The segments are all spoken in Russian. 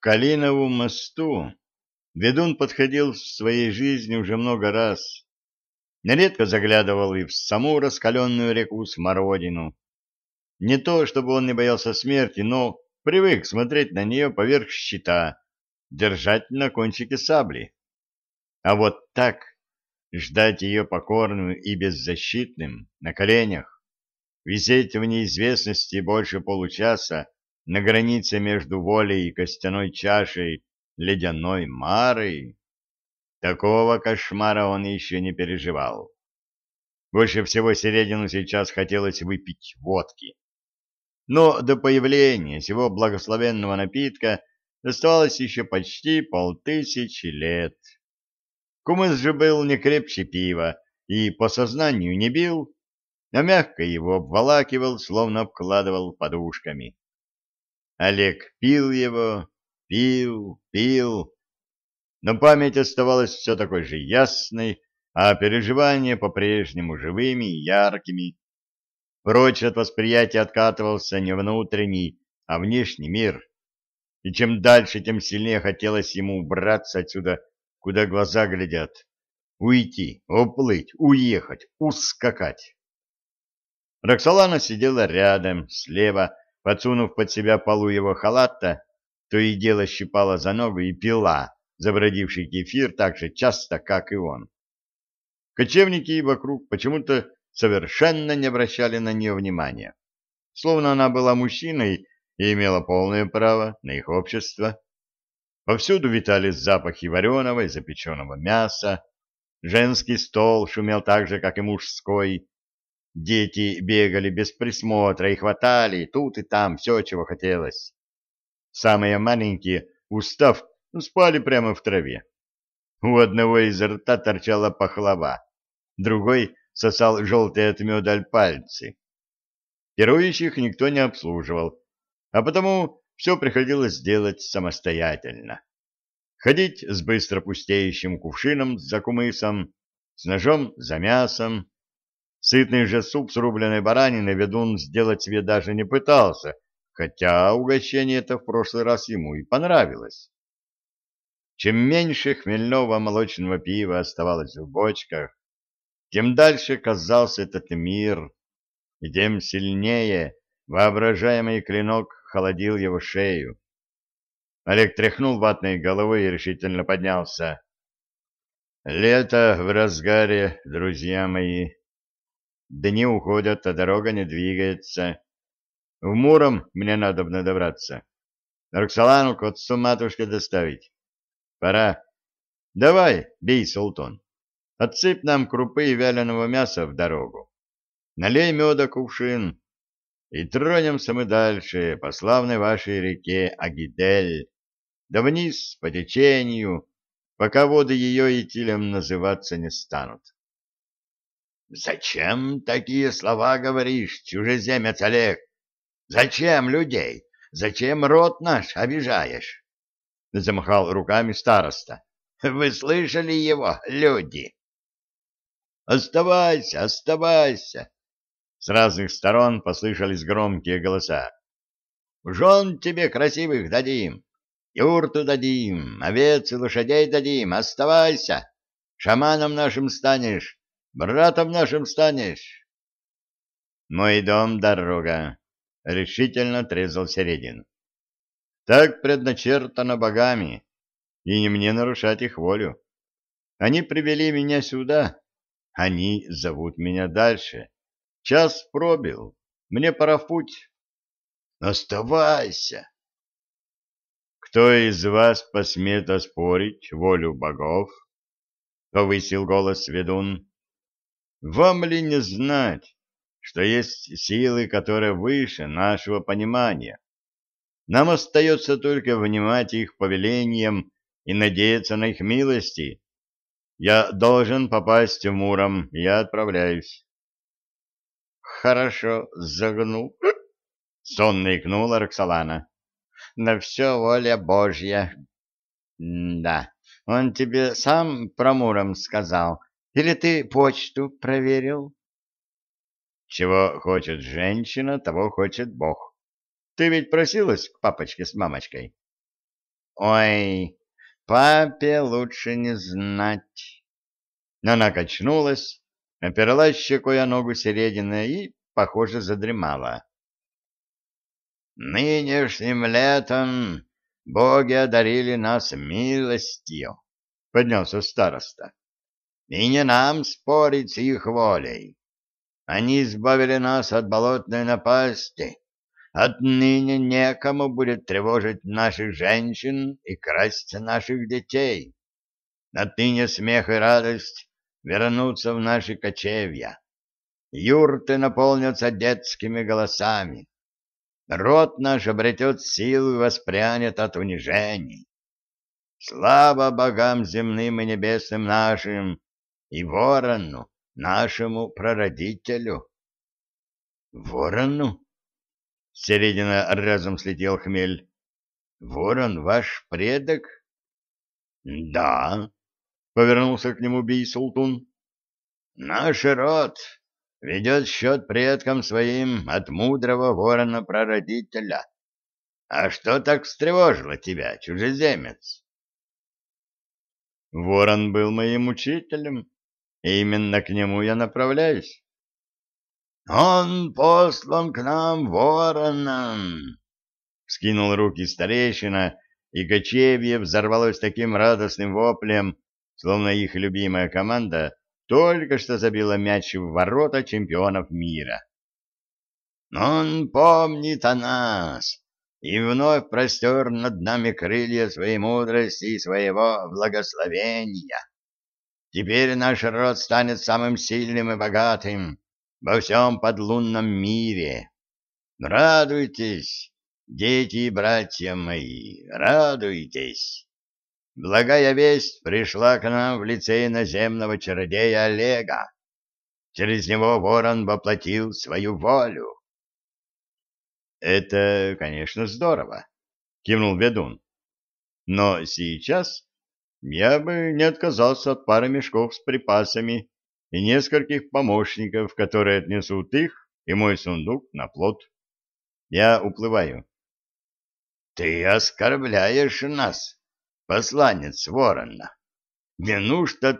К Калинову мосту ведун подходил в своей жизни уже много раз. Нередко заглядывал и в саму раскаленную реку Смородину. Не то, чтобы он не боялся смерти, но привык смотреть на нее поверх щита, держать на кончике сабли. А вот так ждать ее покорным и беззащитным, на коленях, висеть в неизвестности больше получаса на границе между волей и костяной чашей ледяной Марой, такого кошмара он еще не переживал. Больше всего Середину сейчас хотелось выпить водки. Но до появления сего благословенного напитка оставалось еще почти полтысячи лет. Кумыс же был не крепче пива и по сознанию не бил, а мягко его обволакивал, словно обкладывал подушками. Олег пил его, пил, пил, но память оставалась все такой же ясной, а переживания по-прежнему живыми и яркими. Прочь от восприятия откатывался не внутренний, а внешний мир. И чем дальше, тем сильнее хотелось ему убраться отсюда, куда глаза глядят. Уйти, уплыть, уехать, ускакать. Роксолана сидела рядом, слева, подсунув под себя полу его халата, то и дело щипала за ногу и пила забродивший кефир так же часто, как и он. Кочевники вокруг почему-то совершенно не обращали на нее внимания, словно она была мужчиной и имела полное право на их общество. Повсюду витали запахи вареного и запеченного мяса, женский стол шумел так же, как и мужской, Дети бегали без присмотра и хватали тут и там все, чего хотелось. Самые маленькие, устав, спали прямо в траве. У одного из рта торчала пахлава, другой сосал желтые от меда пальцы. Пирующих никто не обслуживал, а потому все приходилось делать самостоятельно. Ходить с быстро пустеющим кувшином за кумысом, с ножом за мясом, Сытный же суп с рубленой бараниной ведун сделать себе даже не пытался, хотя угощение это в прошлый раз ему и понравилось. Чем меньше хмельного молочного пива оставалось в бочках, тем дальше казался этот мир, и тем сильнее воображаемый клинок холодил его шею. Олег тряхнул ватной головой и решительно поднялся. «Лето в разгаре, друзья мои!» Дни уходят, а дорога не двигается. В Муром мне надо добраться. Роксолану к отцу матушке доставить. Пора. Давай, бей, Султан. Отсыпь нам крупы и вяленого мяса в дорогу. Налей меда кувшин. И тронемся мы дальше по славной вашей реке Агидель. Да вниз по течению, пока воды ее Итилем называться не станут. Зачем такие слова говоришь, чужеземец Олег? Зачем людей? Зачем род наш обижаешь? Замахал руками староста. Вы слышали его, люди? Оставайся, оставайся. С разных сторон послышались громкие голоса. Жен тебе красивых дадим, юрту дадим, овец и лошадей дадим, оставайся. Шаманом нашим станешь, Братом нашим станешь. Мой дом — дорога, — решительно трезал Середин. Так предначертано богами, и не мне нарушать их волю. Они привели меня сюда, они зовут меня дальше. Час пробил, мне пора в путь. Оставайся. Кто из вас посмеет оспорить волю богов? Повысил голос ведун. Вам ли не знать, что есть силы, которые выше нашего понимания? Нам остается только внимать их повелениям и надеяться на их милости. Я должен попасть в Муром, я отправляюсь. Хорошо, загнул. Сонно икнула Роксолана. На все воля Божья. да, он тебе сам про Муром сказал, или ты почту проверил? Чего хочет женщина, того хочет Бог. Ты ведь просилась к папочке с мамочкой? Ой, папе лучше не знать. Она качнулась, оперлась щекой о ногу середины и, похоже, задремала. Нынешним летом боги одарили нас милостью, — поднялся староста. И не нам спорить с их волей. Они избавили нас от болотной напасти. Отныне некому будет тревожить наших женщин и красть наших детей. Отныне смех и радость вернутся в наши кочевья. Юрты наполнятся детскими голосами. Род наш обретет силу и воспрянет от унижений. Слава богам земным и небесным нашим и ворону, нашему прародителю. Ворону? Середина разом слетел хмель. Ворон ваш предок? Да, повернулся к нему Бий-Султун. Наш род ведет счет предкам своим от мудрого ворона-прародителя. А что так встревожило тебя, чужеземец? Ворон был моим учителем, именно к нему я направляюсь. «Он послан к нам вороном!» — скинул руки старейшина, и кочевье взорвалось таким радостным воплем, словно их любимая команда только что забила мяч в ворота чемпионов мира. «Он помнит о нас!» и вновь простер над нами крылья своей мудрости и своего благословения. Теперь наш род станет самым сильным и богатым во всем подлунном мире. Радуйтесь, дети и братья мои, радуйтесь. Благая весть пришла к нам в лице иноземного чародея Олега. Через него ворон воплотил свою волю. — Это, конечно, здорово, — кивнул ведун. — Но сейчас я бы не отказался от пары мешков с припасами и нескольких помощников, которые отнесут их и мой сундук на плот. Я уплываю. — Ты оскорбляешь нас, посланец ворона. Неужто,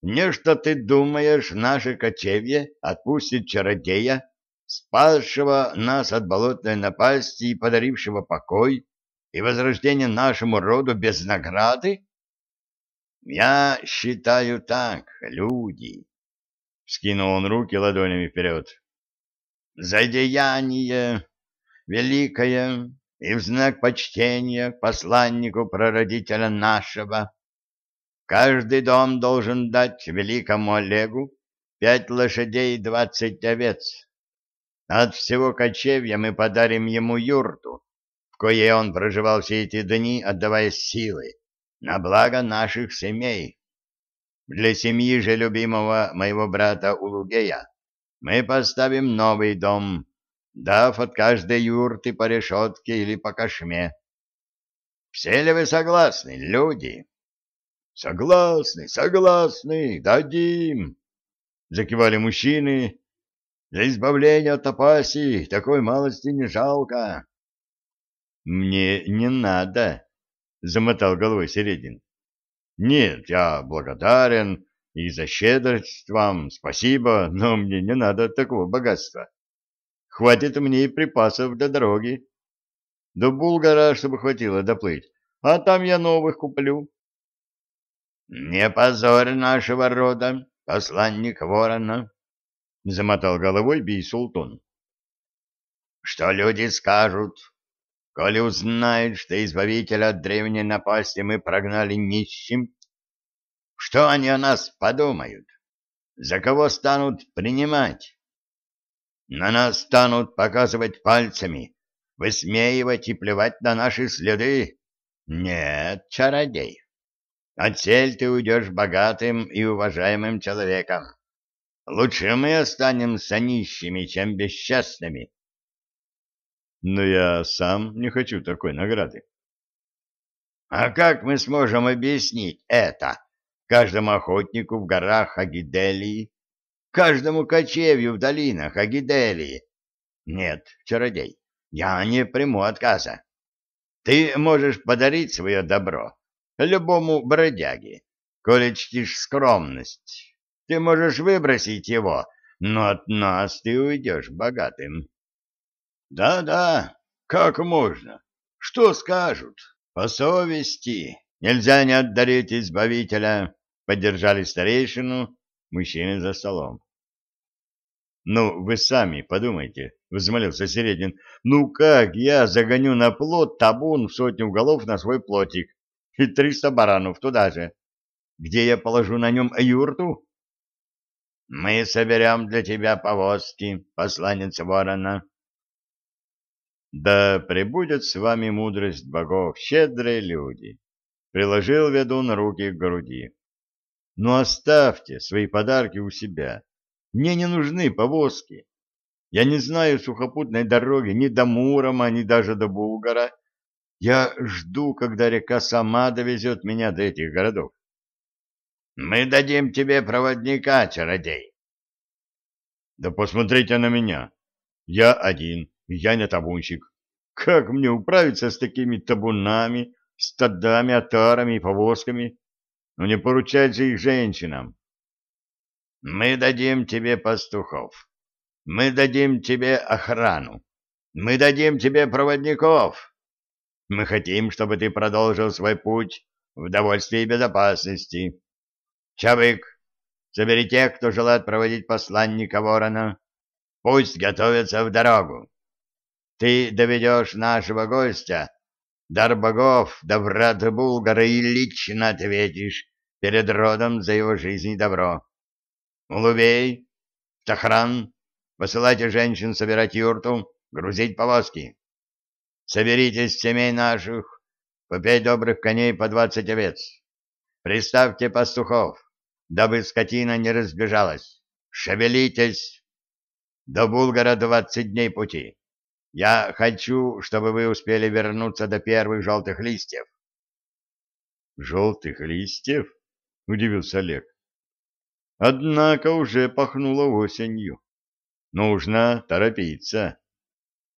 нечто ты думаешь, наше кочевье отпустит чародея, спасшего нас от болотной напасти и подарившего покой и возрождение нашему роду без награды? Я считаю так, люди. Скинул он руки ладонями вперед. За деяние великое и в знак почтения посланнику прародителя нашего. Каждый дом должен дать великому Олегу пять лошадей и двадцать овец. От всего кочевья мы подарим ему юрту, в коей он проживал все эти дни, отдавая силы на благо наших семей. Для семьи же любимого моего брата Улугея мы поставим новый дом, дав от каждой юрты по решетке или по кошме. Все ли вы согласны, люди? Согласны, согласны, дадим, закивали мужчины. За избавление от опаси такой малости не жалко. Мне не надо, замотал головой Середин. Нет, я благодарен и за щедрость вам спасибо, но мне не надо такого богатства. Хватит мне и припасов для дороги. До Булгара, чтобы хватило доплыть, а там я новых куплю. Не позорь нашего рода, посланник ворона, замотал головой Бий-Султун. Что люди скажут, коли узнают, что избавителя от древней напасти мы прогнали нищим? Что они о нас подумают? За кого станут принимать? На нас станут показывать пальцами, высмеивать и плевать на наши следы? Нет, чародей. Отсель ты уйдешь богатым и уважаемым человеком. Лучше мы останемся нищими, чем бесчестными но я сам не хочу такой награды. А как мы сможем объяснить это каждому охотнику в горах Агиделии, каждому кочевью в долинах Агиделии? Нет, чародей, я не приму отказа. Ты можешь подарить свое добро любому бродяге, коли чтишь скромность. Ты можешь выбросить его, но от нас ты уйдешь богатым. Да, да, как можно? Что скажут? По совести. Нельзя не отдарить избавителя. Поддержали старейшину мужчины за столом. Ну, вы сами подумайте, взмолился Середин. Ну как я загоню на плот табун в сотню голов на свой плотик и триста баранов туда же? Где я положу на нем юрту? Мы соберем для тебя повозки, посланец ворона. Да пребудет с вами мудрость богов, щедрые люди. Приложил ведун руки к груди. Но ну, оставьте свои подарки у себя. Мне не нужны повозки. Я не знаю сухопутной дороги ни до Мурома, ни даже до Булгара. Я жду, когда река сама довезет меня до этих городов. Мы дадим тебе проводника, чародей. Да посмотрите на меня. Я один, я не табунщик. Как мне управиться с такими табунами, стадами, отарами и повозками? Но ну, не поручать же их женщинам. Мы дадим тебе пастухов. Мы дадим тебе охрану. Мы дадим тебе проводников. Мы хотим, чтобы ты продолжил свой путь в довольстве и безопасности. Чавык, собери тех, кто желает проводить посланника ворона. Пусть готовятся в дорогу. Ты доведешь нашего гостя, дар богов, да врат Булгара, и лично ответишь перед родом за его жизнь и добро. Улувей, Тахран, посылайте женщин собирать юрту, грузить повозки. Соберитесь семей наших, по пять добрых коней по двадцать овец. Приставьте пастухов, дабы скотина не разбежалась. Шевелитесь! До Булгара двадцать дней пути. Я хочу, чтобы вы успели вернуться до первых желтых листьев. Желтых листьев? Удивился Олег. Однако уже пахнуло осенью. Нужно торопиться.